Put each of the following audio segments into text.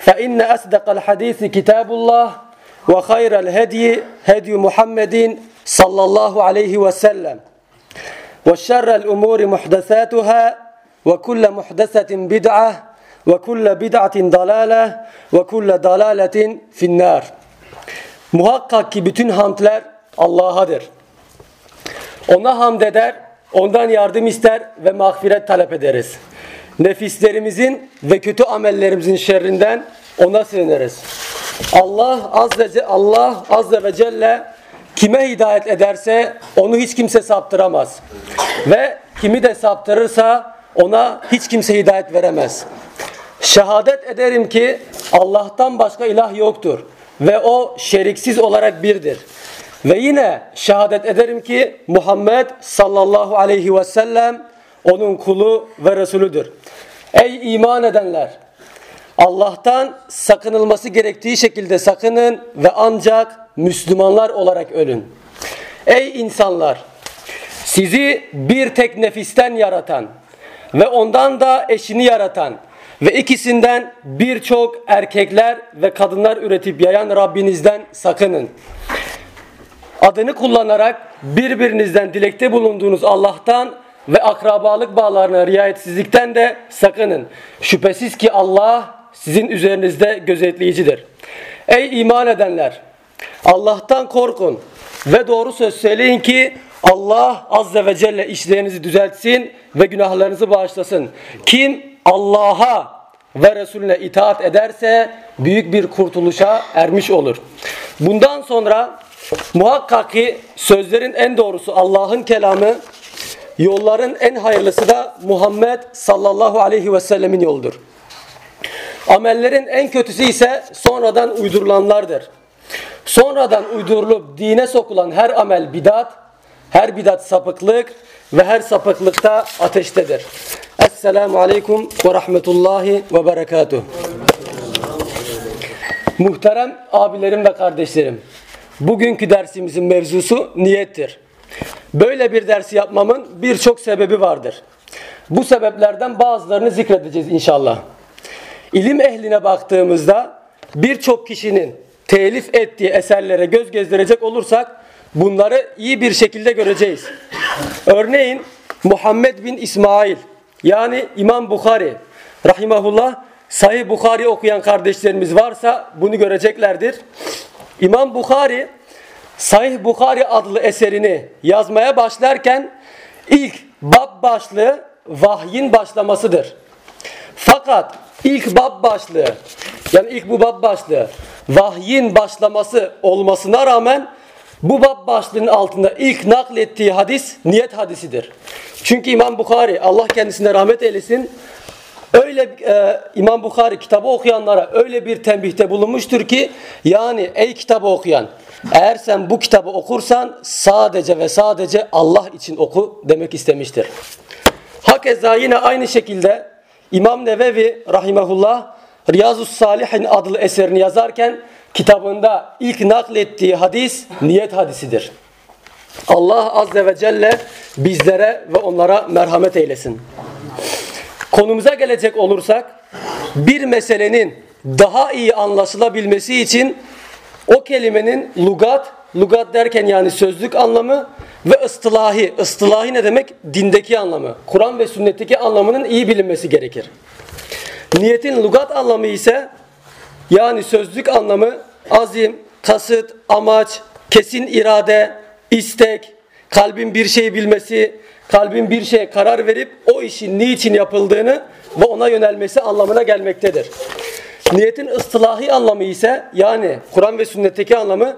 فان اصدق الحديث كتاب الله وخير الهدي هدي محمد صلى الله عليه وسلم وشر الامور محدثاتها وكل محدثه بدعه وكل بدعه ضلاله وكل ضلاله في النار Muhakkak ki bütün hamdler Allah'adır. Ona hamd eder, ondan yardım ister ve mağfiret talep ederiz. Nefislerimizin ve kötü amellerimizin şerrinden ona sığınırız. Allah azze, Allah azze ve celle kime hidayet ederse onu hiç kimse saptıramaz. Ve kimi de saptırırsa ona hiç kimse hidayet veremez. Şehadet ederim ki Allah'tan başka ilah yoktur ve o şeriksiz olarak birdir. Ve yine şehadet ederim ki Muhammed sallallahu aleyhi ve sellem onun kulu ve Resulüdür. Ey iman edenler! Allah'tan sakınılması gerektiği şekilde sakının ve ancak Müslümanlar olarak ölün. Ey insanlar! Sizi bir tek nefisten yaratan ve ondan da eşini yaratan ve ikisinden birçok erkekler ve kadınlar üretip yayan Rabbinizden sakının. Adını kullanarak birbirinizden dilekte bulunduğunuz Allah'tan ve akrabalık bağlarına riayetsizlikten de sakının. Şüphesiz ki Allah sizin üzerinizde gözetleyicidir. Ey iman edenler! Allah'tan korkun ve doğru söz söyleyin ki Allah azze ve celle işlerinizi düzeltsin ve günahlarınızı bağışlasın. Kim Allah'a ve Resulüne itaat ederse büyük bir kurtuluşa ermiş olur. Bundan sonra muhakkak ki sözlerin en doğrusu Allah'ın kelamı, yolların en hayırlısı da Muhammed sallallahu aleyhi ve sellemin yoludur. Amellerin en kötüsü ise sonradan uydurulanlardır. Sonradan uydurulup dine sokulan her amel bidat, her bidat sapıklık ve her sapıklıkta ateştedir. Esselamu Aleyküm ve Rahmetullahi ve Berekatuhu. Muhterem abilerim ve kardeşlerim, bugünkü dersimizin mevzusu niyettir. Böyle bir dersi yapmamın birçok sebebi vardır. Bu sebeplerden bazılarını zikredeceğiz inşallah. İlim ehline baktığımızda birçok kişinin telif ettiği eserlere göz gezdirecek olursak bunları iyi bir şekilde göreceğiz. Örneğin Muhammed bin İsmail yani İmam Bukhari rahimahullah Sahih Bukhari okuyan kardeşlerimiz varsa bunu göreceklerdir. İmam Bukhari Sahih Bukhari adlı eserini yazmaya başlarken ilk bab başlığı vahyin başlamasıdır. Fakat ilk bab başlığı yani ilk bu bab başlığı vahyin başlaması olmasına rağmen bu bab başlığının altında ilk naklettiği hadis niyet hadisidir. Çünkü İmam Bukhari Allah kendisine rahmet eylesin öyle e, İmam Bukhari kitabı okuyanlara öyle bir tembihte bulunmuştur ki yani ey kitabı okuyan eğer sen bu kitabı okursan sadece ve sadece Allah için oku demek istemiştir. Hakeza yine aynı şekilde İmam Nevevi rahimahullah Riyazus Salihin adlı eserini yazarken kitabında ilk naklettiği hadis niyet hadisidir. Allah Azze ve Celle bizlere ve onlara merhamet eylesin. Konumuza gelecek olursak bir meselenin daha iyi anlaşılabilmesi için o kelimenin lugat, lugat derken yani sözlük anlamı ve ıstılahi. Istılahi ne demek? Dindeki anlamı. Kur'an ve sünnetteki anlamının iyi bilinmesi gerekir. Niyetin lugat anlamı ise yani sözlük anlamı azim, kasıt, amaç, kesin irade, istek, kalbin bir şey bilmesi, kalbin bir şeye karar verip o işin niçin yapıldığını ve ona yönelmesi anlamına gelmektedir. Niyetin ıstılahi anlamı ise yani Kur'an ve sünnetteki anlamı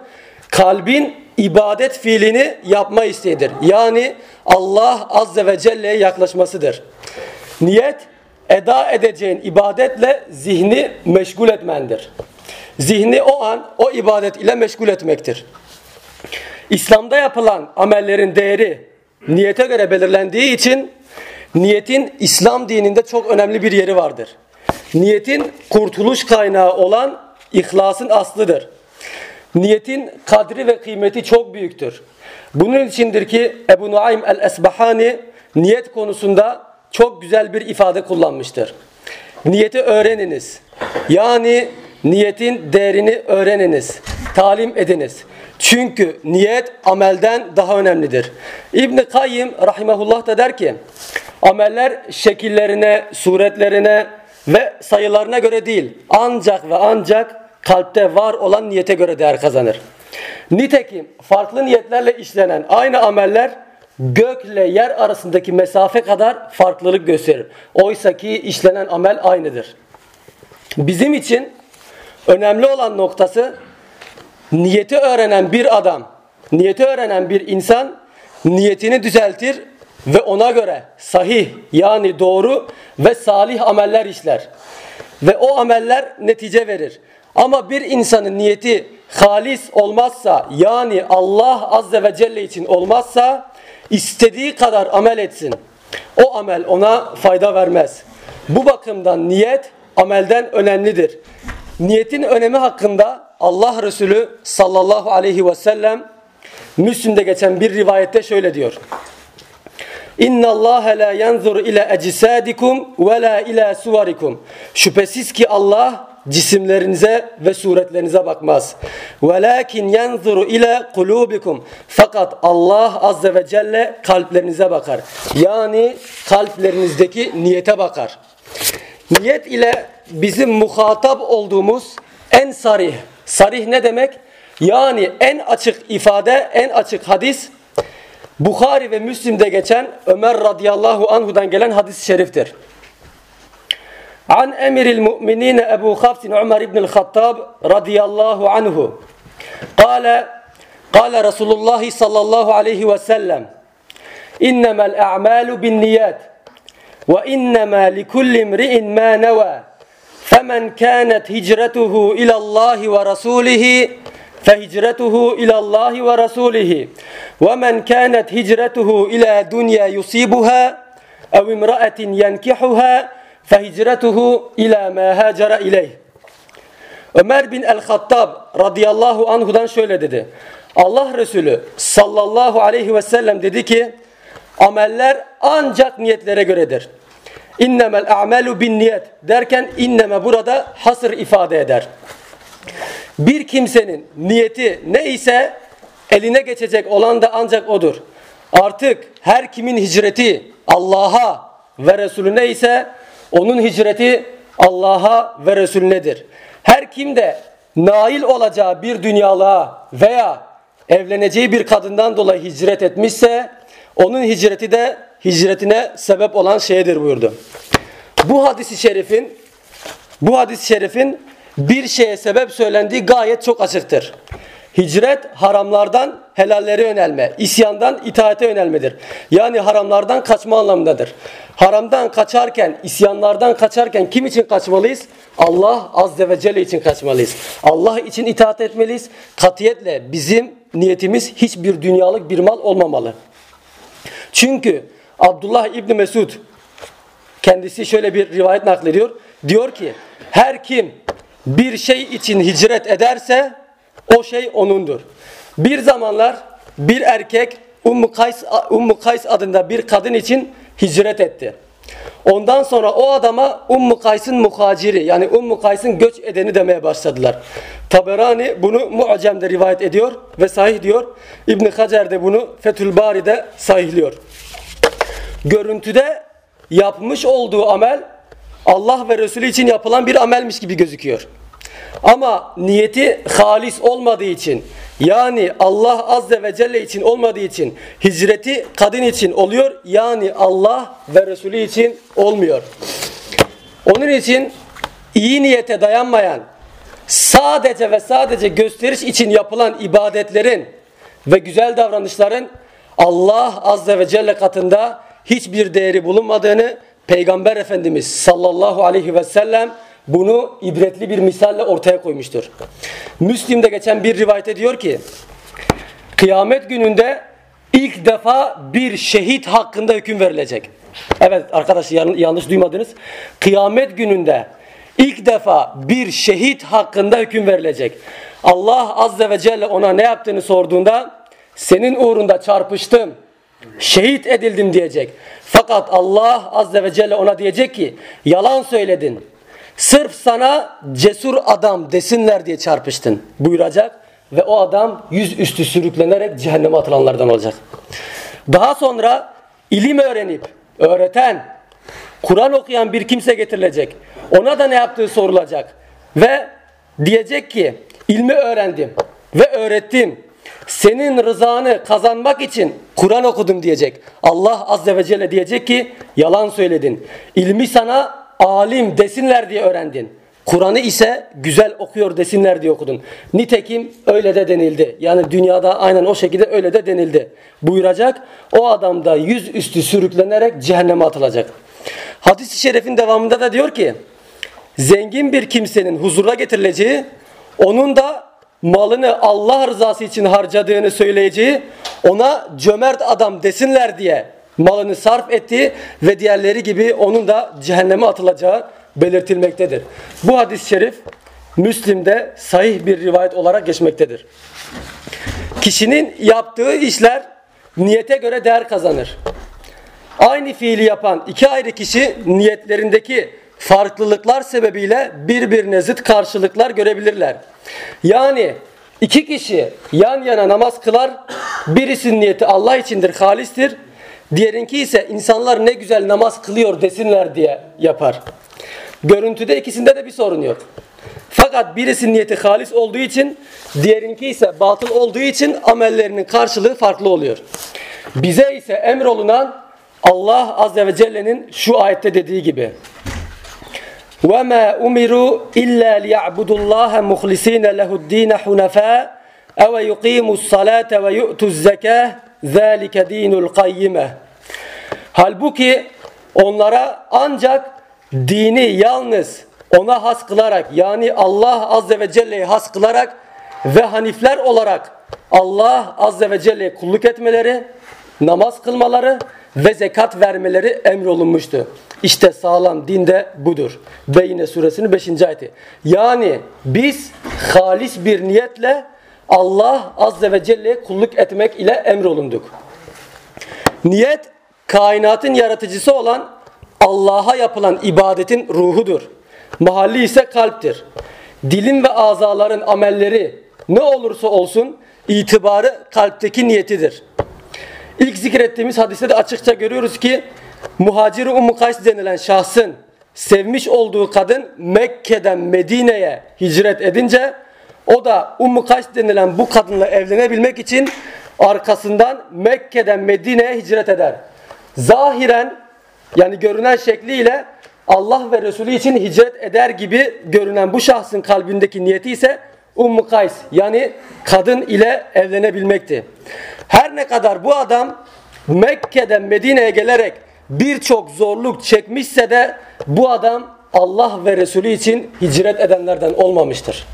kalbin ibadet fiilini yapma isteğidir. Yani Allah Azze ve Celle'ye yaklaşmasıdır. Niyet eda edeceğin ibadetle zihni meşgul etmendir. Zihni o an o ibadet ile meşgul etmektir. İslam'da yapılan amellerin değeri niyete göre belirlendiği için niyetin İslam dininde çok önemli bir yeri vardır. Niyetin kurtuluş kaynağı olan ihlasın aslıdır. Niyetin kadri ve kıymeti çok büyüktür. Bunun içindir ki Ebu Nuaym el-Esbahani niyet konusunda çok güzel bir ifade kullanmıştır. Niyeti öğreniniz. Yani niyetin değerini öğreniniz. Talim ediniz. Çünkü niyet amelden daha önemlidir. İbn Kayyim rahimehullah da der ki ameller şekillerine, suretlerine ve sayılarına göre değil ancak ve ancak kalpte var olan niyete göre değer kazanır. Nitekim farklı niyetlerle işlenen aynı ameller gökle yer arasındaki mesafe kadar farklılık gösterir. Oysa ki işlenen amel aynıdır. Bizim için önemli olan noktası niyeti öğrenen bir adam, niyeti öğrenen bir insan niyetini düzeltir ve ona göre sahih yani doğru ve salih ameller işler. Ve o ameller netice verir. Ama bir insanın niyeti halis olmazsa yani Allah azze ve celle için olmazsa istediği kadar amel etsin. O amel ona fayda vermez. Bu bakımdan niyet amelden önemlidir. Niyetin önemi hakkında Allah Resulü sallallahu aleyhi ve sellem Müslim'de geçen bir rivayette şöyle diyor. İnna Allah la yanzur ila ecsadikum ve la ila suvarikum. Şüphesiz ki Allah cisimlerinize ve suretlerinize bakmaz. Velakin yanzuru ila kulubikum. Fakat Allah azze ve celle kalplerinize bakar. Yani kalplerinizdeki niyete bakar. Niyet ile bizim muhatap olduğumuz en sarih. Sarih ne demek? Yani en açık ifade, en açık hadis Bukhari ve Müslim'de geçen Ömer radıyallahu anhudan gelen hadis-i şeriftir. An emiril mu'minin Ebu Hafsin Ömer ibn Hattab radıyallahu anhu. Kale, kale Resulullah sallallahu aleyhi ve sellem İnnemel a'malu bin niyat ve innema likulli imri'in ma neva femen kânet hicretuhu ilallahi ve rasulihi فهجرته إلى الله ورسوله ومن كانت هجرته إلى دنيا يصيبها أو امرأة ينكحها فهجرته إلى ما هاجر إليه Ömer bin el-Hattab radıyallahu anhudan şöyle dedi. Allah Resulü sallallahu aleyhi ve sellem dedi ki ameller ancak niyetlere göredir. İnnemel a'melu bin niyet derken inneme burada hasır ifade eder. Bir kimsenin niyeti neyse eline geçecek olan da ancak odur. Artık her kimin hicreti Allah'a ve Resulüne ise onun hicreti Allah'a ve Resulünedir. Her kim de nail olacağı bir dünyalığa veya evleneceği bir kadından dolayı hicret etmişse onun hicreti de hicretine sebep olan şeydir buyurdu. Bu hadisi şerifin bu hadis-i şerifin bir şeye sebep söylendiği gayet çok açıktır. Hicret haramlardan helallere yönelme, isyandan itaate yönelmedir. Yani haramlardan kaçma anlamındadır. Haramdan kaçarken, isyanlardan kaçarken kim için kaçmalıyız? Allah Azze ve Celle için kaçmalıyız. Allah için itaat etmeliyiz. Katiyetle bizim niyetimiz hiçbir dünyalık bir mal olmamalı. Çünkü Abdullah İbni Mesud kendisi şöyle bir rivayet naklediyor. Diyor ki her kim bir şey için hicret ederse o şey onundur. Bir zamanlar bir erkek Ummu Kays, Ummu Kays adında bir kadın için hicret etti. Ondan sonra o adama Ummu Kays'ın muhaciri yani Ummu Kays'ın göç edeni demeye başladılar. Taberani bunu Mu'cem'de rivayet ediyor ve sahih diyor. İbn Hacer de bunu Fethül Bari'de sahihliyor. Görüntüde yapmış olduğu amel Allah ve Resulü için yapılan bir amelmiş gibi gözüküyor. Ama niyeti halis olmadığı için yani Allah Azze ve Celle için olmadığı için hicreti kadın için oluyor. Yani Allah ve Resulü için olmuyor. Onun için iyi niyete dayanmayan sadece ve sadece gösteriş için yapılan ibadetlerin ve güzel davranışların Allah Azze ve Celle katında hiçbir değeri bulunmadığını Peygamber Efendimiz sallallahu aleyhi ve sellem bunu ibretli bir misalle ortaya koymuştur. Müslim'de geçen bir rivayet diyor ki kıyamet gününde ilk defa bir şehit hakkında hüküm verilecek. Evet arkadaşlar yanlış duymadınız. Kıyamet gününde ilk defa bir şehit hakkında hüküm verilecek. Allah azze ve celle ona ne yaptığını sorduğunda senin uğrunda çarpıştım, şehit edildim diyecek. Fakat Allah azze ve celle ona diyecek ki yalan söyledin. Sırf sana cesur adam desinler diye çarpıştın buyuracak ve o adam yüzüstü sürüklenerek cehenneme atılanlardan olacak. Daha sonra ilim öğrenip öğreten, Kur'an okuyan bir kimse getirilecek. Ona da ne yaptığı sorulacak. Ve diyecek ki ilmi öğrendim ve öğrettim. Senin rızanı kazanmak için Kur'an okudum diyecek. Allah azze ve celle diyecek ki yalan söyledin. İlmi sana alim desinler diye öğrendin. Kur'an'ı ise güzel okuyor desinler diye okudun. Nitekim öyle de denildi. Yani dünyada aynen o şekilde öyle de denildi. Buyuracak. O adam da yüz üstü sürüklenerek cehenneme atılacak. Hadis-i şerifin devamında da diyor ki zengin bir kimsenin huzura getirileceği onun da malını Allah rızası için harcadığını söyleyeceği ona cömert adam desinler diye malını sarf etti ve diğerleri gibi onun da cehenneme atılacağı belirtilmektedir. Bu hadis-i şerif Müslim'de sahih bir rivayet olarak geçmektedir. Kişinin yaptığı işler niyete göre değer kazanır. Aynı fiili yapan iki ayrı kişi niyetlerindeki farklılıklar sebebiyle birbirine zıt karşılıklar görebilirler. Yani iki kişi yan yana namaz kılar, birisinin niyeti Allah içindir, halistir. Diğerinki ise insanlar ne güzel namaz kılıyor desinler diye yapar. Görüntüde ikisinde de bir sorun yok. Fakat birisinin niyeti halis olduğu için, diğerinki ise batıl olduğu için amellerinin karşılığı farklı oluyor. Bize ise emrolunan Allah Azze ve Celle'nin şu ayette dediği gibi وَمَا اُمِرُوا اِلَّا لِيَعْبُدُوا اللّٰهَ مُخْلِس۪ينَ لَهُ الد۪ينَ حُنَفَاءَ اَوَ يُقِيمُوا الصَّلَاةَ وَيُؤْتُوا الزَّكَاةَ ذَٰلِكَ د۪ينُ الْقَيِّمَةِ Halbuki onlara ancak dini yalnız ona has kılarak yani Allah Azze ve Celle'yi has kılarak ve hanifler olarak Allah Azze ve Celle'ye kulluk etmeleri, namaz kılmaları ve zekat vermeleri emrolunmuştu. İşte sağlam dinde budur. Beyne suresinin 5. ayeti. Yani biz halis bir niyetle Allah Azze ve Celle'ye kulluk etmek ile emrolunduk. Niyet kainatın yaratıcısı olan Allah'a yapılan ibadetin ruhudur. Mahalli ise kalptir. Dilin ve azaların amelleri ne olursa olsun itibarı kalpteki niyetidir. İlk zikrettiğimiz hadiste de açıkça görüyoruz ki Muhacir Ummu denilen şahsın sevmiş olduğu kadın Mekke'den Medine'ye hicret edince o da Ummu Kays denilen bu kadınla evlenebilmek için arkasından Mekke'den Medine'ye hicret eder. Zahiren yani görünen şekliyle Allah ve Resulü için hicret eder gibi görünen bu şahsın kalbindeki niyeti ise Ummu Kays yani kadın ile evlenebilmekti. Her ne kadar bu adam Mekke'den Medine'ye gelerek birçok zorluk çekmişse de bu adam Allah ve Resulü için hicret edenlerden olmamıştır.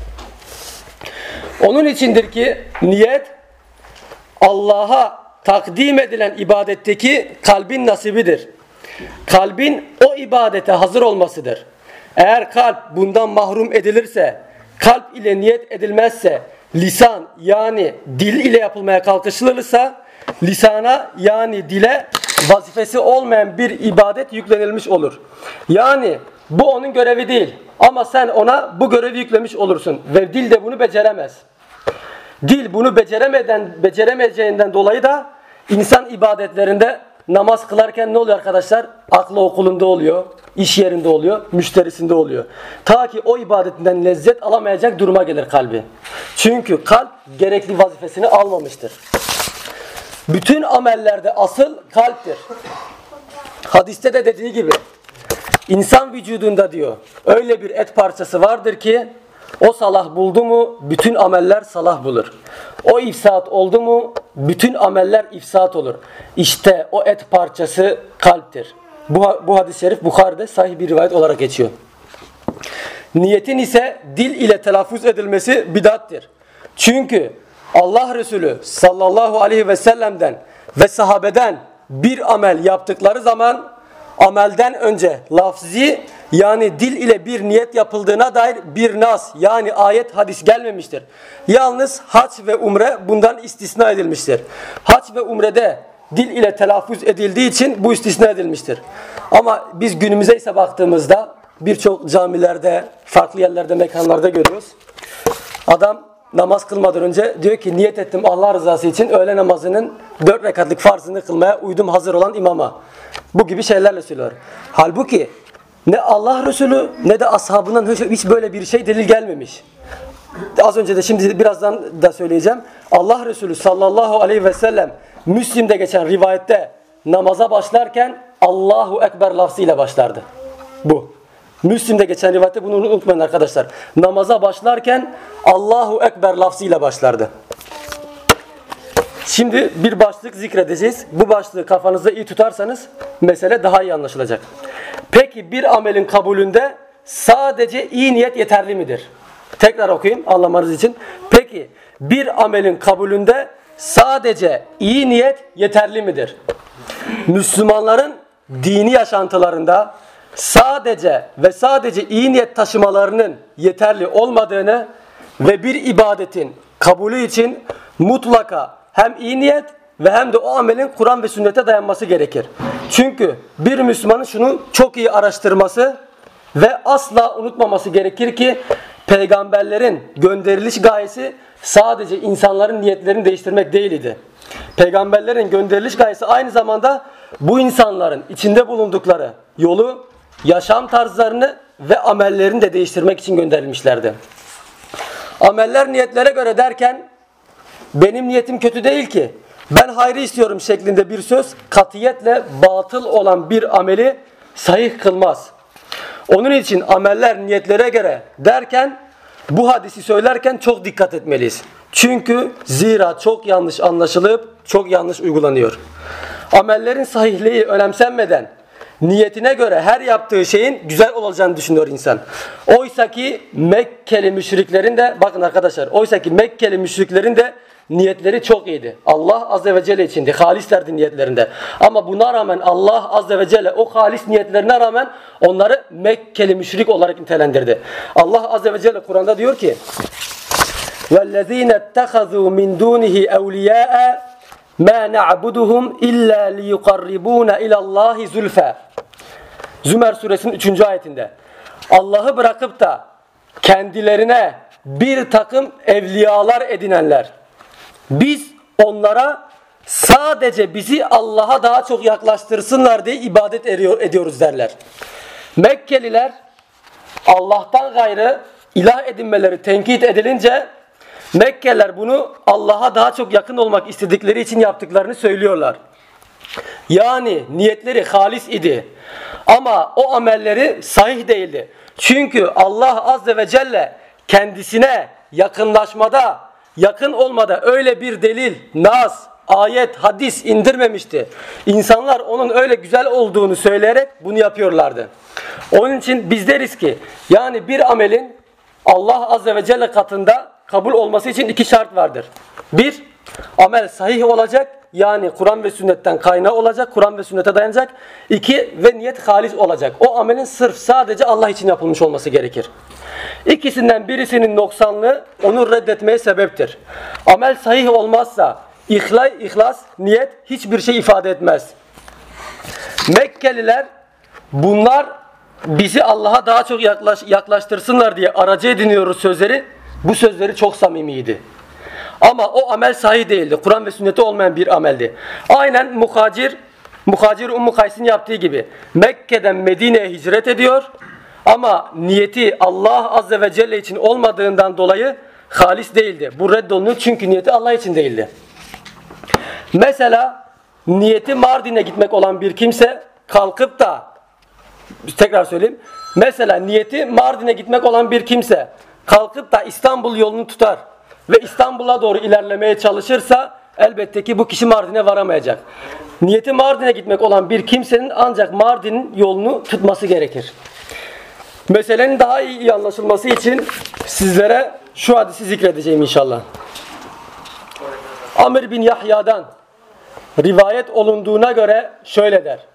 Onun içindir ki niyet Allah'a takdim edilen ibadetteki kalbin nasibidir. Kalbin o ibadete hazır olmasıdır. Eğer kalp bundan mahrum edilirse, kalp ile niyet edilmezse, lisan yani dil ile yapılmaya kalkışılırsa lisana yani dile vazifesi olmayan bir ibadet yüklenilmiş olur. Yani bu onun görevi değil. Ama sen ona bu görevi yüklemiş olursun. Ve dil de bunu beceremez. Dil bunu beceremeden, beceremeyeceğinden dolayı da insan ibadetlerinde namaz kılarken ne oluyor arkadaşlar? Aklı okulunda oluyor, iş yerinde oluyor, müşterisinde oluyor. Ta ki o ibadetinden lezzet alamayacak duruma gelir kalbi. Çünkü kalp gerekli vazifesini almamıştır. Bütün amellerde asıl kalptir. Hadiste de dediği gibi insan vücudunda diyor öyle bir et parçası vardır ki o salah buldu mu bütün ameller salah bulur. O ifsat oldu mu bütün ameller ifsat olur. İşte o et parçası kalptir. Bu, bu hadis-i şerif Bukhari'de sahih bir rivayet olarak geçiyor. Niyetin ise dil ile telaffuz edilmesi bidattir. Çünkü Allah Resulü sallallahu aleyhi ve sellem'den ve sahabeden bir amel yaptıkları zaman amelden önce lafzi yani dil ile bir niyet yapıldığına dair bir nas yani ayet hadis gelmemiştir. Yalnız hac ve umre bundan istisna edilmiştir. Hac ve umrede dil ile telaffuz edildiği için bu istisna edilmiştir. Ama biz günümüze ise baktığımızda birçok camilerde, farklı yerlerde, mekanlarda görüyoruz. Adam namaz kılmadan önce diyor ki niyet ettim Allah rızası için öğle namazının dört rekatlık farzını kılmaya uydum hazır olan imama. Bu gibi şeylerle söylüyor. Halbuki ne Allah Resulü ne de ashabından hiç böyle bir şey delil gelmemiş. Az önce de şimdi birazdan da söyleyeceğim. Allah Resulü sallallahu aleyhi ve sellem Müslim'de geçen rivayette namaza başlarken Allahu Ekber lafzıyla başlardı. Müslim'de geçen rivayette bunu unutmayın arkadaşlar. Namaza başlarken Allahu Ekber lafzıyla başlardı. Şimdi bir başlık zikredeceğiz. Bu başlığı kafanızda iyi tutarsanız mesele daha iyi anlaşılacak. Peki bir amelin kabulünde sadece iyi niyet yeterli midir? Tekrar okuyayım anlamanız için. Peki bir amelin kabulünde sadece iyi niyet yeterli midir? Müslümanların dini yaşantılarında sadece ve sadece iyi niyet taşımalarının yeterli olmadığını ve bir ibadetin kabulü için mutlaka hem iyi niyet ve hem de o amelin Kur'an ve sünnete dayanması gerekir. Çünkü bir Müslümanın şunu çok iyi araştırması ve asla unutmaması gerekir ki peygamberlerin gönderiliş gayesi sadece insanların niyetlerini değiştirmek değildi. Peygamberlerin gönderiliş gayesi aynı zamanda bu insanların içinde bulundukları yolu, yaşam tarzlarını ve amellerini de değiştirmek için gönderilmişlerdi. Ameller niyetlere göre derken benim niyetim kötü değil ki. Ben hayrı istiyorum şeklinde bir söz katiyetle batıl olan bir ameli sahih kılmaz. Onun için ameller niyetlere göre derken bu hadisi söylerken çok dikkat etmeliyiz. Çünkü zira çok yanlış anlaşılıp çok yanlış uygulanıyor. Amellerin sahihliği önemsenmeden niyetine göre her yaptığı şeyin güzel olacağını düşünüyor insan. Oysa ki Mekkeli müşriklerin de bakın arkadaşlar oysa ki Mekkeli müşriklerin de niyetleri çok iyiydi. Allah azze ve celle içindi. Halislerdi niyetlerinde. Ama buna rağmen Allah azze ve celle o halis niyetlerine rağmen onları Mekkeli müşrik olarak nitelendirdi. Allah azze ve celle Kur'an'da diyor ki وَالَّذ۪ينَ اتَّخَذُوا مِنْ دُونِهِ اَوْلِيَاءَ مَا نَعْبُدُهُمْ اِلَّا لِيُقَرِّبُونَ اِلَى اللّٰهِ زُلْفَى Zümer suresinin 3. ayetinde Allah'ı bırakıp da kendilerine bir takım evliyalar edinenler biz onlara sadece bizi Allah'a daha çok yaklaştırsınlar diye ibadet ediyoruz derler. Mekkeliler Allah'tan gayrı ilah edinmeleri tenkit edilince Mekkeliler bunu Allah'a daha çok yakın olmak istedikleri için yaptıklarını söylüyorlar. Yani niyetleri halis idi. Ama o amelleri sahih değildi. Çünkü Allah azze ve celle kendisine yakınlaşmada yakın olmada öyle bir delil, nas, ayet, hadis indirmemişti. İnsanlar onun öyle güzel olduğunu söyleyerek bunu yapıyorlardı. Onun için biz deriz ki yani bir amelin Allah Azze ve Celle katında kabul olması için iki şart vardır. Bir, amel sahih olacak yani Kur'an ve sünnetten kaynağı olacak, Kur'an ve sünnete dayanacak. İki ve niyet halis olacak. O amelin sırf sadece Allah için yapılmış olması gerekir. İkisinden birisinin noksanlığı onu reddetmeye sebeptir. Amel sahih olmazsa, İhlas, ihlas, niyet hiçbir şey ifade etmez. Mekkeliler bunlar bizi Allah'a daha çok yaklaş, yaklaştırsınlar diye aracı ediniyoruz sözleri. Bu sözleri çok samimiydi. Ama o amel sahih değildi. Kur'an ve sünneti olmayan bir ameldi. Aynen muhacir, muhacir Ummu Kays'ın yaptığı gibi Mekke'den Medine'ye hicret ediyor. Ama niyeti Allah Azze ve Celle için olmadığından dolayı halis değildi. Bu reddolunur çünkü niyeti Allah için değildi. Mesela niyeti Mardin'e gitmek olan bir kimse kalkıp da tekrar söyleyeyim. Mesela niyeti Mardin'e gitmek olan bir kimse kalkıp da İstanbul yolunu tutar ve İstanbul'a doğru ilerlemeye çalışırsa elbette ki bu kişi Mardin'e varamayacak. Niyeti Mardin'e gitmek olan bir kimsenin ancak Mardin'in yolunu tutması gerekir. Meselenin daha iyi anlaşılması için sizlere şu hadisi zikredeceğim inşallah. Amr bin Yahya'dan rivayet olunduğuna göre şöyle der.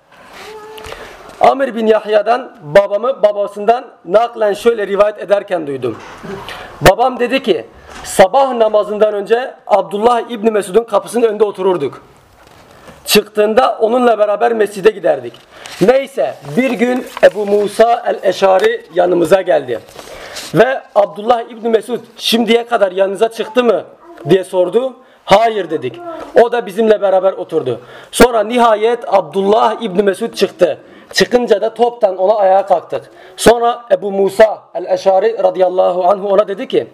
Amr bin Yahya'dan babamı babasından naklen şöyle rivayet ederken duydum. Babam dedi ki sabah namazından önce Abdullah İbni Mesud'un kapısının önünde otururduk. Çıktığında onunla beraber mescide giderdik. Neyse bir gün Ebu Musa el-Eşari yanımıza geldi. Ve Abdullah İbni Mesud şimdiye kadar yanınıza çıktı mı diye sordu. Hayır dedik. O da bizimle beraber oturdu. Sonra nihayet Abdullah İbni Mesud çıktı. Çıkınca da toptan ona ayağa kalktık. Sonra Ebu Musa el-Eşari radıyallahu anhu ona dedi ki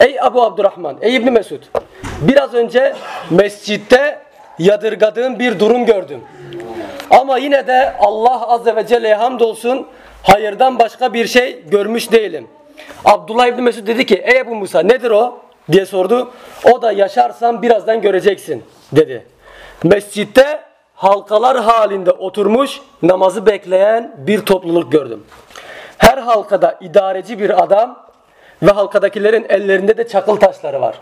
Ey Abu Abdurrahman, ey İbni Mesud biraz önce mescitte yadırgadığım bir durum gördüm. Ama yine de Allah Azze ve Celle'ye hamdolsun hayırdan başka bir şey görmüş değilim. Abdullah İbni Mesud dedi ki ey Ebu Musa nedir o? Diye sordu. O da yaşarsan birazdan göreceksin dedi. Mescitte halkalar halinde oturmuş namazı bekleyen bir topluluk gördüm. Her halkada idareci bir adam ve halkadakilerin ellerinde de çakıl taşları var.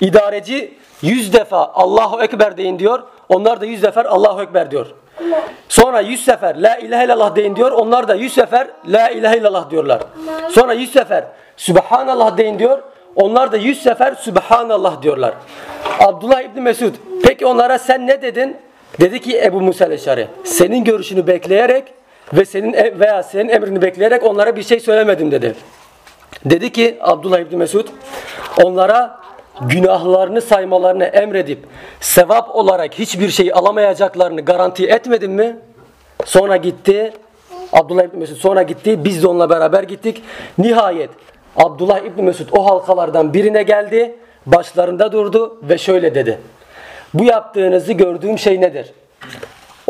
İdareci yüz defa Allahu Ekber deyin diyor. Onlar da yüz sefer Allahu Ekber diyor. Sonra yüz sefer La ilahe illallah deyin diyor. Onlar da yüz sefer La ilahe illallah diyorlar. Sonra yüz sefer Subhanallah deyin diyor. Onlar da yüz sefer Subhanallah diyorlar. Abdullah İbni Mesud peki onlara sen ne dedin? Dedi ki Ebu Musa Eşari senin görüşünü bekleyerek ve senin e- veya senin emrini bekleyerek onlara bir şey söylemedim dedi. Dedi ki Abdullah İbni Mesud onlara günahlarını saymalarını emredip sevap olarak hiçbir şey alamayacaklarını garanti etmedim mi? Sonra gitti Abdullah İbni Mesud sonra gitti biz de onunla beraber gittik. Nihayet Abdullah İbni Mesud o halkalardan birine geldi başlarında durdu ve şöyle dedi. Bu yaptığınızı gördüğüm şey nedir?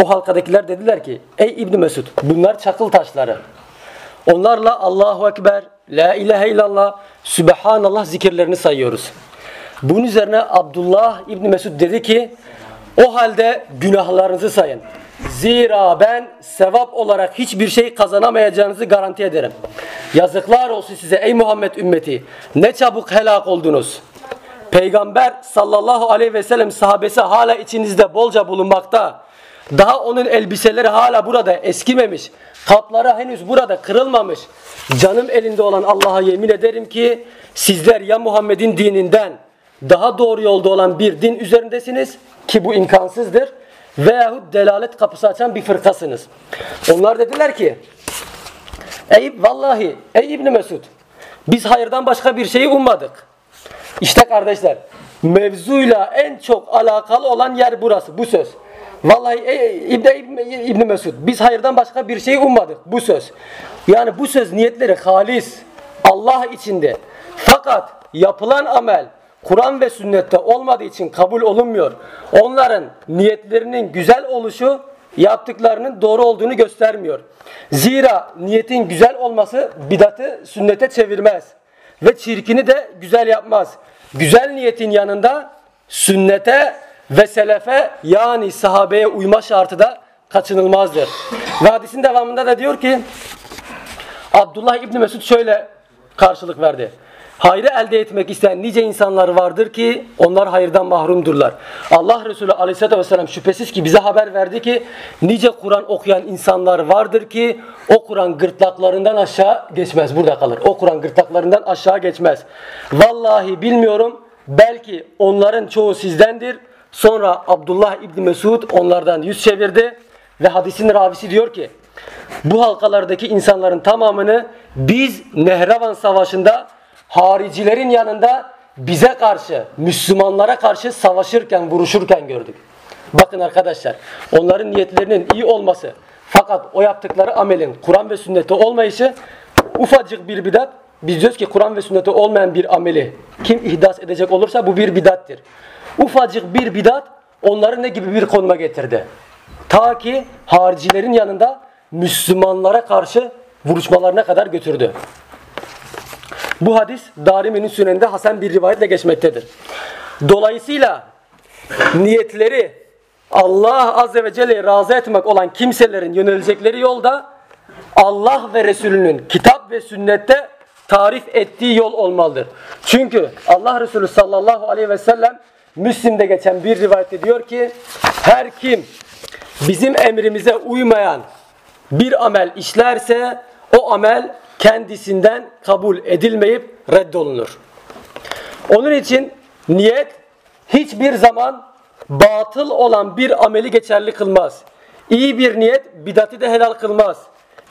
O halkadakiler dediler ki ey İbni Mesud bunlar çakıl taşları. Onlarla Allahu Ekber, La ilahe illallah, Sübhanallah zikirlerini sayıyoruz. Bunun üzerine Abdullah İbni Mesud dedi ki o halde günahlarınızı sayın. Zira ben sevap olarak hiçbir şey kazanamayacağınızı garanti ederim. Yazıklar olsun size ey Muhammed ümmeti. Ne çabuk helak oldunuz. Peygamber sallallahu aleyhi ve sellem sahabesi hala içinizde bolca bulunmakta. Daha onun elbiseleri hala burada eskimemiş. Kapları henüz burada kırılmamış. Canım elinde olan Allah'a yemin ederim ki sizler ya Muhammed'in dininden daha doğru yolda olan bir din üzerindesiniz ki bu imkansızdır veyahut delalet kapısı açan bir fırkasınız. Onlar dediler ki Ey vallahi ey İbni Mesud biz hayırdan başka bir şeyi ummadık. İşte kardeşler mevzuyla en çok alakalı olan yer burası bu söz. Vallahi ey, İbni, İbni Mesud biz hayırdan başka bir şey ummadık bu söz. Yani bu söz niyetleri halis Allah içinde. Fakat yapılan amel Kur'an ve sünnette olmadığı için kabul olunmuyor. Onların niyetlerinin güzel oluşu yaptıklarının doğru olduğunu göstermiyor. Zira niyetin güzel olması bidatı sünnete çevirmez. Ve çirkini de güzel yapmaz. Güzel niyetin yanında sünnete ve selefe yani sahabeye uyma şartı da kaçınılmazdır. Ve hadisin devamında da diyor ki Abdullah İbni Mesud şöyle karşılık verdi. Hayrı elde etmek isteyen nice insanlar vardır ki onlar hayırdan mahrumdurlar. Allah Resulü Aleyhisselatü Vesselam şüphesiz ki bize haber verdi ki nice Kur'an okuyan insanlar vardır ki o Kur'an gırtlaklarından aşağı geçmez. Burada kalır. O Kur'an gırtlaklarından aşağı geçmez. Vallahi bilmiyorum belki onların çoğu sizdendir. Sonra Abdullah İbni Mesud onlardan yüz çevirdi ve hadisin ravisi diyor ki bu halkalardaki insanların tamamını biz Nehravan Savaşı'nda haricilerin yanında bize karşı, Müslümanlara karşı savaşırken, vuruşurken gördük. Bakın arkadaşlar, onların niyetlerinin iyi olması fakat o yaptıkları amelin Kur'an ve sünnete olmayışı ufacık bir bidat. Biz diyoruz ki Kur'an ve sünnete olmayan bir ameli kim ihdas edecek olursa bu bir bidattir. Ufacık bir bidat onları ne gibi bir konuma getirdi? Ta ki haricilerin yanında Müslümanlara karşı vuruşmalarına kadar götürdü. Bu hadis Darimi'nin süneninde Hasan bir rivayetle geçmektedir. Dolayısıyla niyetleri Allah Azze ve Celle'yi razı etmek olan kimselerin yönelecekleri yolda Allah ve Resulünün kitap ve sünnette tarif ettiği yol olmalıdır. Çünkü Allah Resulü sallallahu aleyhi ve sellem Müslim'de geçen bir rivayette diyor ki her kim bizim emrimize uymayan bir amel işlerse o amel kendisinden kabul edilmeyip reddolunur. Onun için niyet hiçbir zaman batıl olan bir ameli geçerli kılmaz. İyi bir niyet bidati de helal kılmaz.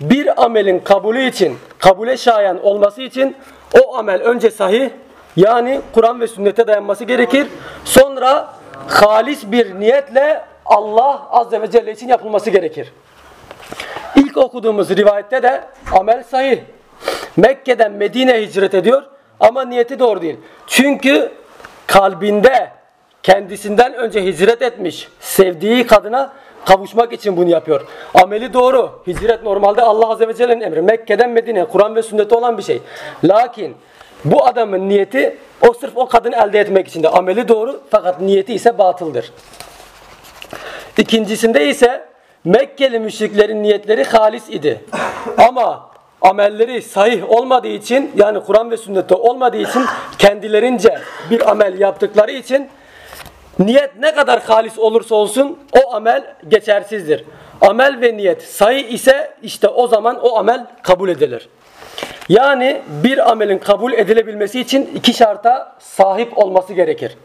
Bir amelin kabulü için, kabule şayan olması için o amel önce sahih yani Kur'an ve sünnete dayanması gerekir. Sonra halis bir niyetle Allah azze ve celle için yapılması gerekir. İlk okuduğumuz rivayette de amel sahih. Mekke'den Medine hicret ediyor ama niyeti doğru değil. Çünkü kalbinde kendisinden önce hicret etmiş sevdiği kadına kavuşmak için bunu yapıyor. Ameli doğru. Hicret normalde Allah Azze ve Celle'nin emri. Mekke'den Medine, Kur'an ve sünnete olan bir şey. Lakin bu adamın niyeti o sırf o kadını elde etmek için de ameli doğru fakat niyeti ise batıldır. İkincisinde ise Mekkeli müşriklerin niyetleri halis idi. Ama amelleri sahih olmadığı için yani Kur'an ve sünnette olmadığı için kendilerince bir amel yaptıkları için niyet ne kadar halis olursa olsun o amel geçersizdir. Amel ve niyet sahih ise işte o zaman o amel kabul edilir. Yani bir amelin kabul edilebilmesi için iki şarta sahip olması gerekir.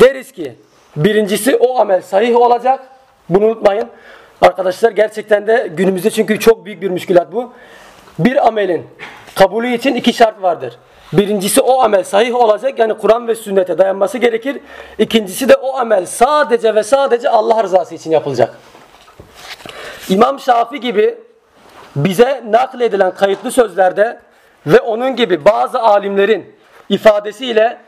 Deriz ki birincisi o amel sahih olacak. Bunu unutmayın. Arkadaşlar gerçekten de günümüzde çünkü çok büyük bir müşkülat bu. Bir amelin kabulü için iki şart vardır. Birincisi o amel sahih olacak yani Kur'an ve sünnete dayanması gerekir. İkincisi de o amel sadece ve sadece Allah rızası için yapılacak. İmam Şafi gibi bize nakledilen kayıtlı sözlerde ve onun gibi bazı alimlerin ifadesiyle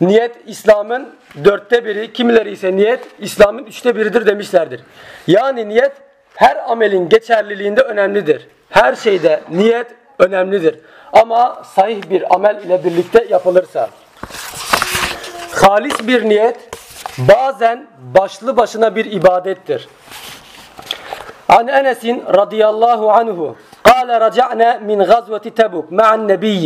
niyet İslam'ın dörtte biri, kimileri ise niyet İslam'ın üçte biridir demişlerdir. Yani niyet her amelin geçerliliğinde önemlidir. Her şeyde niyet önemlidir. Ama sahih bir amel ile birlikte yapılırsa. Halis bir niyet bazen başlı başına bir ibadettir. An Enes'in radıyallahu anhu قال رجعنا من غزوة تبوك مع النبي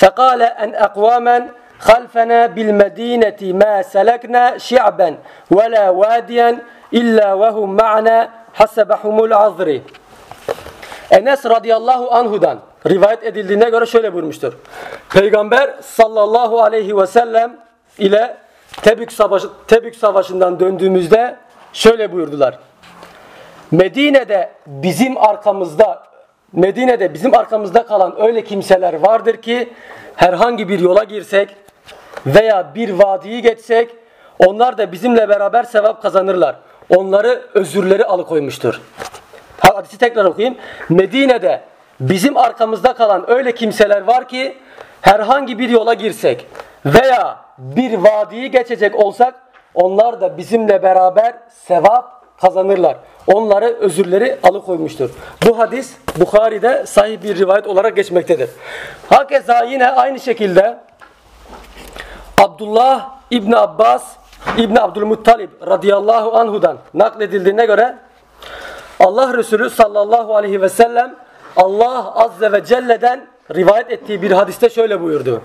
فقال أن أقواما خلفنا بالمدينة ما سلكنا شعبا ولا واديا إلا وهم معنا حسبهم العذر Enes radıyallahu anhudan rivayet edildiğine göre şöyle buyurmuştur. Peygamber sallallahu aleyhi ve sellem ile Tebük, Savaşı, Tebük Savaşı'ndan döndüğümüzde şöyle buyurdular. Medine'de bizim arkamızda Medine'de bizim arkamızda kalan öyle kimseler vardır ki herhangi bir yola girsek veya bir vadiyi geçsek onlar da bizimle beraber sevap kazanırlar. Onları özürleri alıkoymuştur. Hadisi tekrar okuyayım. Medine'de bizim arkamızda kalan öyle kimseler var ki herhangi bir yola girsek veya bir vadiyi geçecek olsak onlar da bizimle beraber sevap kazanırlar. Onları özürleri alıkoymuştur. Bu hadis Bukhari'de sahih bir rivayet olarak geçmektedir. Hakeza yine aynı şekilde Abdullah İbni Abbas İbni Abdülmuttalib radıyallahu anhudan nakledildiğine göre Allah Resulü sallallahu aleyhi ve sellem Allah azze ve celle'den rivayet ettiği bir hadiste şöyle buyurdu.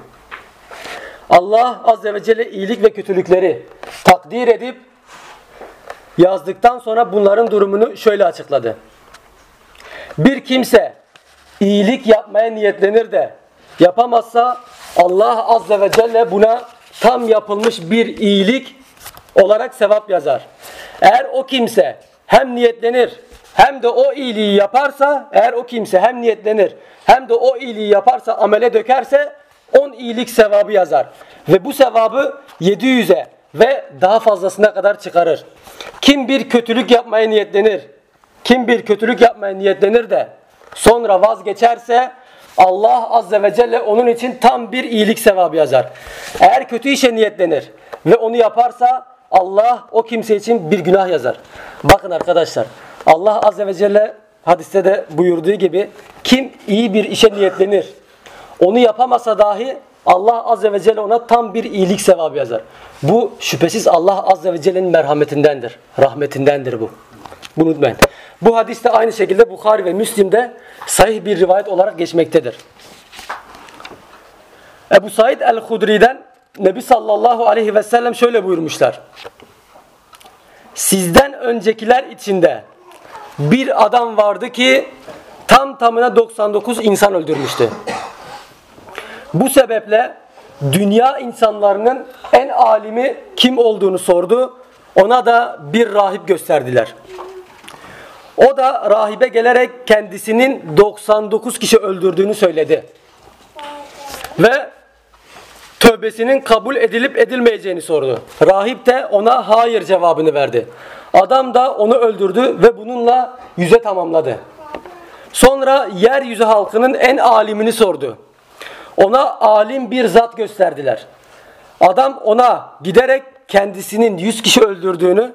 Allah azze ve celle iyilik ve kötülükleri takdir edip yazdıktan sonra bunların durumunu şöyle açıkladı. Bir kimse iyilik yapmaya niyetlenir de yapamazsa Allah azze ve celle buna tam yapılmış bir iyilik olarak sevap yazar. Eğer o kimse hem niyetlenir hem de o iyiliği yaparsa eğer o kimse hem niyetlenir hem de o iyiliği yaparsa amele dökerse 10 iyilik sevabı yazar. Ve bu sevabı 700'e ve daha fazlasına kadar çıkarır. Kim bir kötülük yapmaya niyetlenir, kim bir kötülük yapmaya niyetlenir de sonra vazgeçerse Allah azze ve celle onun için tam bir iyilik sevabı yazar. Eğer kötü işe niyetlenir ve onu yaparsa Allah o kimse için bir günah yazar. Bakın arkadaşlar Allah azze ve celle hadiste de buyurduğu gibi kim iyi bir işe niyetlenir onu yapamasa dahi Allah azze ve celle ona tam bir iyilik sevabı yazar. Bu şüphesiz Allah azze ve celle'nin merhametindendir. Rahmetindendir bu. Bunu unutmayın. Bu hadis de aynı şekilde Bukhari ve Müslim'de sahih bir rivayet olarak geçmektedir. Ebu Said el-Hudri'den Nebi sallallahu aleyhi ve sellem şöyle buyurmuşlar. Sizden öncekiler içinde bir adam vardı ki tam tamına 99 insan öldürmüştü. Bu sebeple dünya insanlarının en alimi kim olduğunu sordu. Ona da bir rahip gösterdiler. O da rahibe gelerek kendisinin 99 kişi öldürdüğünü söyledi. Ve tövbesinin kabul edilip edilmeyeceğini sordu. Rahip de ona hayır cevabını verdi. Adam da onu öldürdü ve bununla yüze tamamladı. Sonra yeryüzü halkının en alimini sordu. Ona alim bir zat gösterdiler. Adam ona giderek kendisinin yüz kişi öldürdüğünü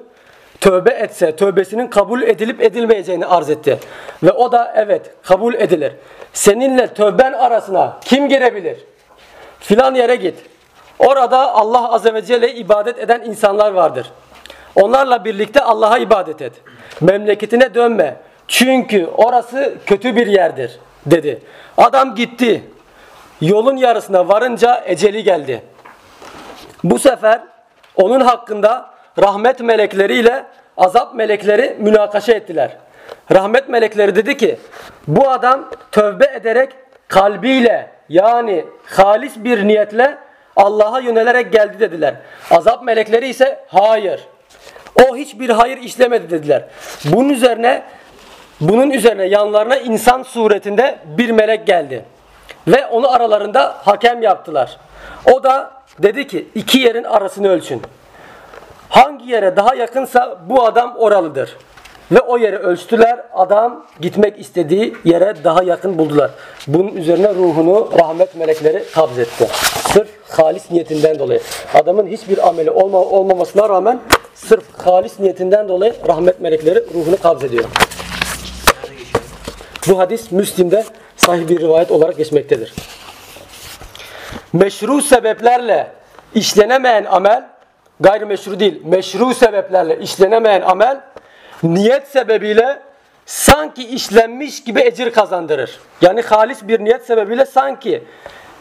tövbe etse tövbesinin kabul edilip edilmeyeceğini arz etti. Ve o da evet kabul edilir. Seninle tövben arasına kim girebilir? Filan yere git. Orada Allah Azze ve Celle ibadet eden insanlar vardır. Onlarla birlikte Allah'a ibadet et. Memleketine dönme. Çünkü orası kötü bir yerdir dedi. Adam gitti. Yolun yarısına varınca eceli geldi. Bu sefer onun hakkında rahmet melekleriyle azap melekleri münakaşa ettiler. Rahmet melekleri dedi ki bu adam tövbe ederek kalbiyle yani halis bir niyetle Allah'a yönelerek geldi dediler. Azap melekleri ise hayır. O hiçbir hayır işlemedi dediler. Bunun üzerine bunun üzerine yanlarına insan suretinde bir melek geldi. Ve onu aralarında hakem yaptılar. O da dedi ki iki yerin arasını ölçün. Hangi yere daha yakınsa bu adam oralıdır. Ve o yeri ölçtüler. Adam gitmek istediği yere daha yakın buldular. Bunun üzerine ruhunu rahmet melekleri kabzetti. Sırf halis niyetinden dolayı. Adamın hiçbir ameli olma, olmamasına rağmen sırf halis niyetinden dolayı rahmet melekleri ruhunu kabzediyor. Bu hadis Müslim'de sahih bir rivayet olarak geçmektedir. Meşru sebeplerle işlenemeyen amel, gayrimeşru değil, meşru sebeplerle işlenemeyen amel, niyet sebebiyle sanki işlenmiş gibi ecir kazandırır. Yani halis bir niyet sebebiyle sanki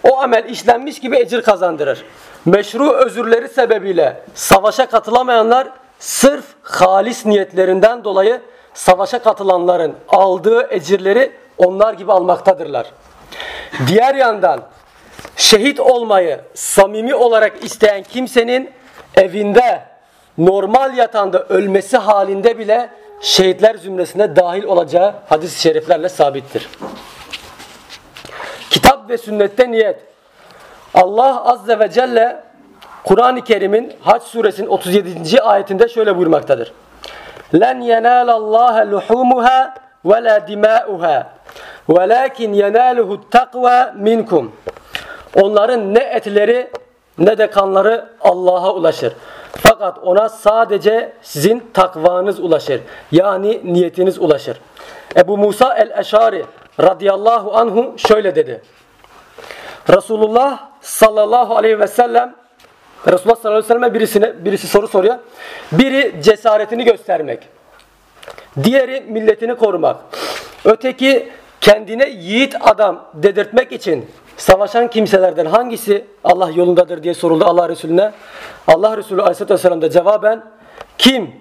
o amel işlenmiş gibi ecir kazandırır. Meşru özürleri sebebiyle savaşa katılamayanlar sırf halis niyetlerinden dolayı savaşa katılanların aldığı ecirleri onlar gibi almaktadırlar. Diğer yandan şehit olmayı samimi olarak isteyen kimsenin evinde normal yatağında ölmesi halinde bile şehitler zümresine dahil olacağı hadis-i şeriflerle sabittir. Kitap ve sünnette niyet. Allah Azze ve Celle Kur'an-ı Kerim'in Haç suresinin 37. ayetinde şöyle buyurmaktadır. Len yenalallaha luhumuha ve la dimauha velakin yenaluhu takva minkum. Onların ne etleri ne de kanları Allah'a ulaşır. Fakat ona sadece sizin takvanız ulaşır. Yani niyetiniz ulaşır. Ebu Musa el-Eşari radıyallahu anhu şöyle dedi. Resulullah sallallahu aleyhi ve sellem Resulullah sallallahu aleyhi ve selleme birisine, birisi soru soruyor. Biri cesaretini göstermek. Diğeri milletini korumak. Öteki kendine yiğit adam dedirtmek için savaşan kimselerden hangisi Allah yolundadır diye soruldu Allah Resulüne. Allah Resulü Aleyhisselatü Vesselam da cevaben kim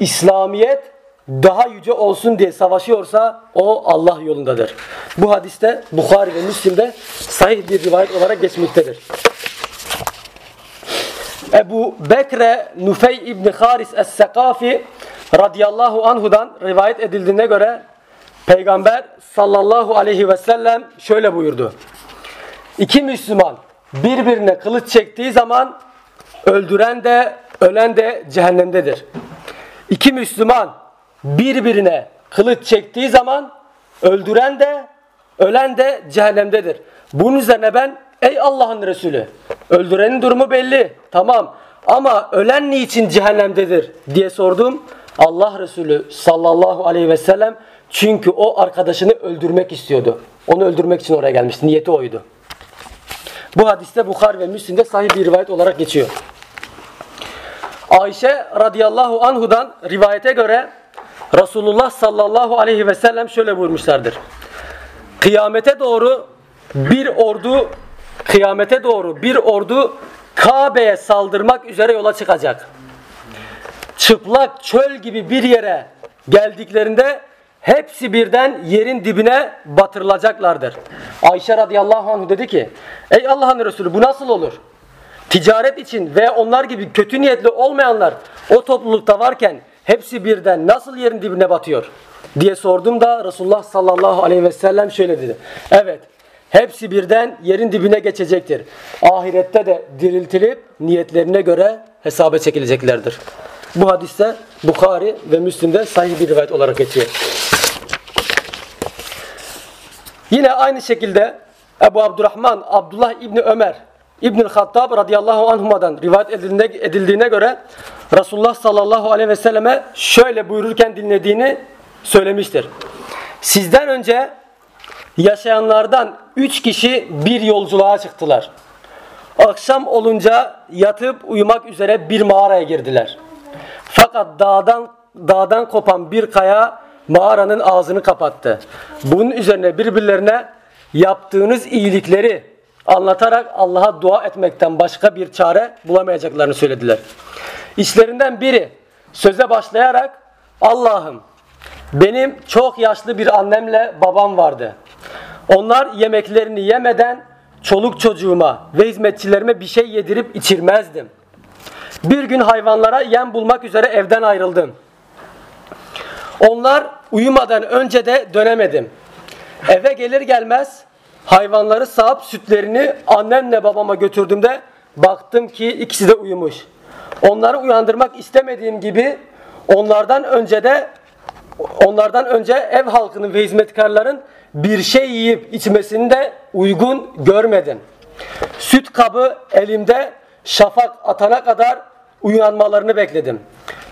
İslamiyet daha yüce olsun diye savaşıyorsa o Allah yolundadır. Bu hadiste Bukhari ve Müslim'de sahih bir rivayet olarak geçmektedir. Ebu Bekre Nufey İbni Haris Es-Sekafi radıyallahu anhudan rivayet edildiğine göre Peygamber sallallahu aleyhi ve sellem şöyle buyurdu. İki Müslüman birbirine kılıç çektiği zaman öldüren de ölen de cehennemdedir. İki Müslüman birbirine kılıç çektiği zaman öldüren de ölen de cehennemdedir. Bunun üzerine ben ey Allah'ın Resulü öldürenin durumu belli tamam ama ölen niçin cehennemdedir diye sordum. Allah Resulü sallallahu aleyhi ve sellem çünkü o arkadaşını öldürmek istiyordu. Onu öldürmek için oraya gelmişti. Niyeti oydu. Bu hadiste Bukhari ve Müslim'de sahih bir rivayet olarak geçiyor. Ayşe radıyallahu anhudan rivayete göre Resulullah sallallahu aleyhi ve sellem şöyle buyurmuşlardır. Kıyamete doğru bir ordu kıyamete doğru bir ordu Kabe'ye saldırmak üzere yola çıkacak. Çıplak çöl gibi bir yere geldiklerinde hepsi birden yerin dibine batırılacaklardır. Ayşe radıyallahu anh dedi ki ey Allah'ın Resulü bu nasıl olur? Ticaret için ve onlar gibi kötü niyetli olmayanlar o toplulukta varken hepsi birden nasıl yerin dibine batıyor? diye sordum da Resulullah sallallahu aleyhi ve sellem şöyle dedi. Evet hepsi birden yerin dibine geçecektir. Ahirette de diriltilip niyetlerine göre hesaba çekileceklerdir. Bu hadiste Bukhari ve Müslim'de sahih bir rivayet olarak geçiyor. Yine aynı şekilde Ebu Abdurrahman, Abdullah İbni Ömer, İbnül Hattab radıyallahu anhuma'dan rivayet edildiğine göre Resulullah sallallahu aleyhi ve selleme şöyle buyururken dinlediğini söylemiştir. Sizden önce yaşayanlardan üç kişi bir yolculuğa çıktılar. Akşam olunca yatıp uyumak üzere bir mağaraya girdiler. Fakat dağdan dağdan kopan bir kaya mağaranın ağzını kapattı. Bunun üzerine birbirlerine yaptığınız iyilikleri anlatarak Allah'a dua etmekten başka bir çare bulamayacaklarını söylediler. İçlerinden biri söze başlayarak Allah'ım benim çok yaşlı bir annemle babam vardı. Onlar yemeklerini yemeden çoluk çocuğuma ve hizmetçilerime bir şey yedirip içirmezdim. Bir gün hayvanlara yem bulmak üzere evden ayrıldım. Onlar uyumadan önce de dönemedim. Eve gelir gelmez hayvanları sağıp sütlerini annemle babama götürdüğümde baktım ki ikisi de uyumuş. Onları uyandırmak istemediğim gibi onlardan önce de onlardan önce ev halkının ve hizmetkarların bir şey yiyip içmesini de uygun görmedim. Süt kabı elimde şafak atana kadar uyanmalarını bekledim.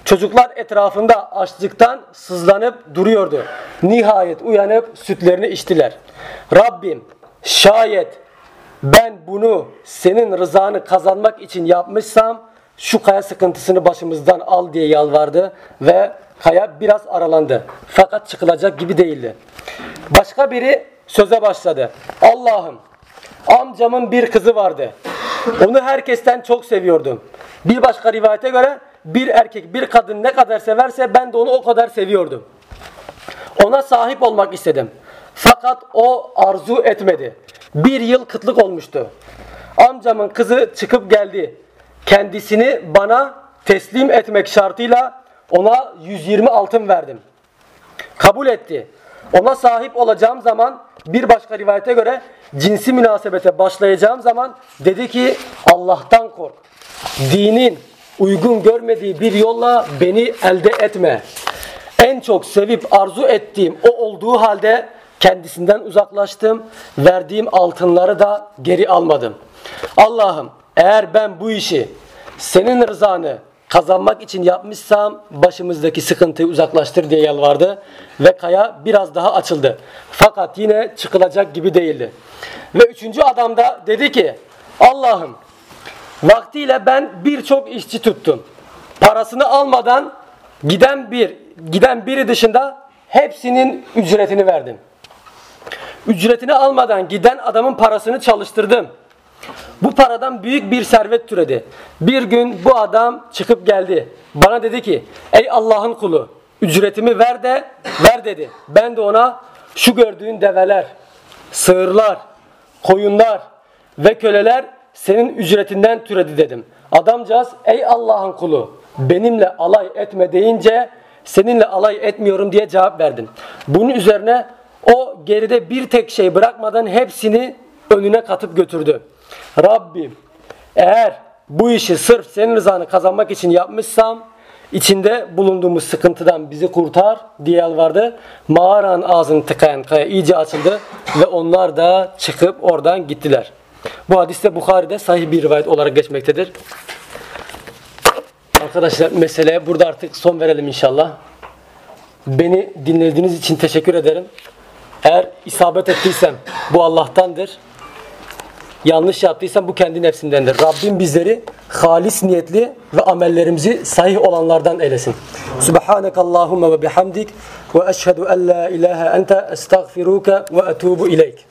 Çocuklar etrafında açlıktan sızlanıp duruyordu. Nihayet uyanıp sütlerini içtiler. Rabbim şayet ben bunu senin rızanı kazanmak için yapmışsam şu kaya sıkıntısını başımızdan al diye yalvardı ve kaya biraz aralandı. Fakat çıkılacak gibi değildi. Başka biri söze başladı. Allah'ım amcamın bir kızı vardı. Onu herkesten çok seviyordum. Bir başka rivayete göre bir erkek bir kadın ne kadar severse ben de onu o kadar seviyordum. Ona sahip olmak istedim. Fakat o arzu etmedi. Bir yıl kıtlık olmuştu. Amcamın kızı çıkıp geldi. Kendisini bana teslim etmek şartıyla ona 120 altın verdim. Kabul etti. Ona sahip olacağım zaman bir başka rivayete göre cinsi münasebete başlayacağım zaman dedi ki Allah'tan kork. Dinin uygun görmediği bir yolla beni elde etme. En çok sevip arzu ettiğim o olduğu halde kendisinden uzaklaştım. Verdiğim altınları da geri almadım. Allah'ım eğer ben bu işi senin rızanı kazanmak için yapmışsam başımızdaki sıkıntıyı uzaklaştır diye yalvardı ve kaya biraz daha açıldı. Fakat yine çıkılacak gibi değildi. Ve üçüncü adam da dedi ki Allah'ım vaktiyle ben birçok işçi tuttum. Parasını almadan giden bir giden biri dışında hepsinin ücretini verdim. Ücretini almadan giden adamın parasını çalıştırdım. Bu paradan büyük bir servet türedi. Bir gün bu adam çıkıp geldi. Bana dedi ki ey Allah'ın kulu ücretimi ver de ver dedi. Ben de ona şu gördüğün develer, sığırlar, koyunlar ve köleler senin ücretinden türedi dedim. Adamcağız ey Allah'ın kulu benimle alay etme deyince seninle alay etmiyorum diye cevap verdin. Bunun üzerine o geride bir tek şey bırakmadan hepsini önüne katıp götürdü. Rabbim eğer bu işi sırf senin rızanı kazanmak için yapmışsam içinde bulunduğumuz sıkıntıdan bizi kurtar diye yalvardı. Mağaranın ağzını tıkayan kaya iyice açıldı ve onlar da çıkıp oradan gittiler. Bu hadiste Bukhari'de sahih bir rivayet olarak geçmektedir. Arkadaşlar meseleye burada artık son verelim inşallah. Beni dinlediğiniz için teşekkür ederim. Eğer isabet ettiysem bu Allah'tandır. Yanlış yaptıysam bu kendi nefsimdendir. Rabbim bizleri halis niyetli ve amellerimizi sahih olanlardan eylesin. Subhanakallahumma ve bihamdik ve eşhedü en la ilahe ente estağfiruka ve etubu ileyk.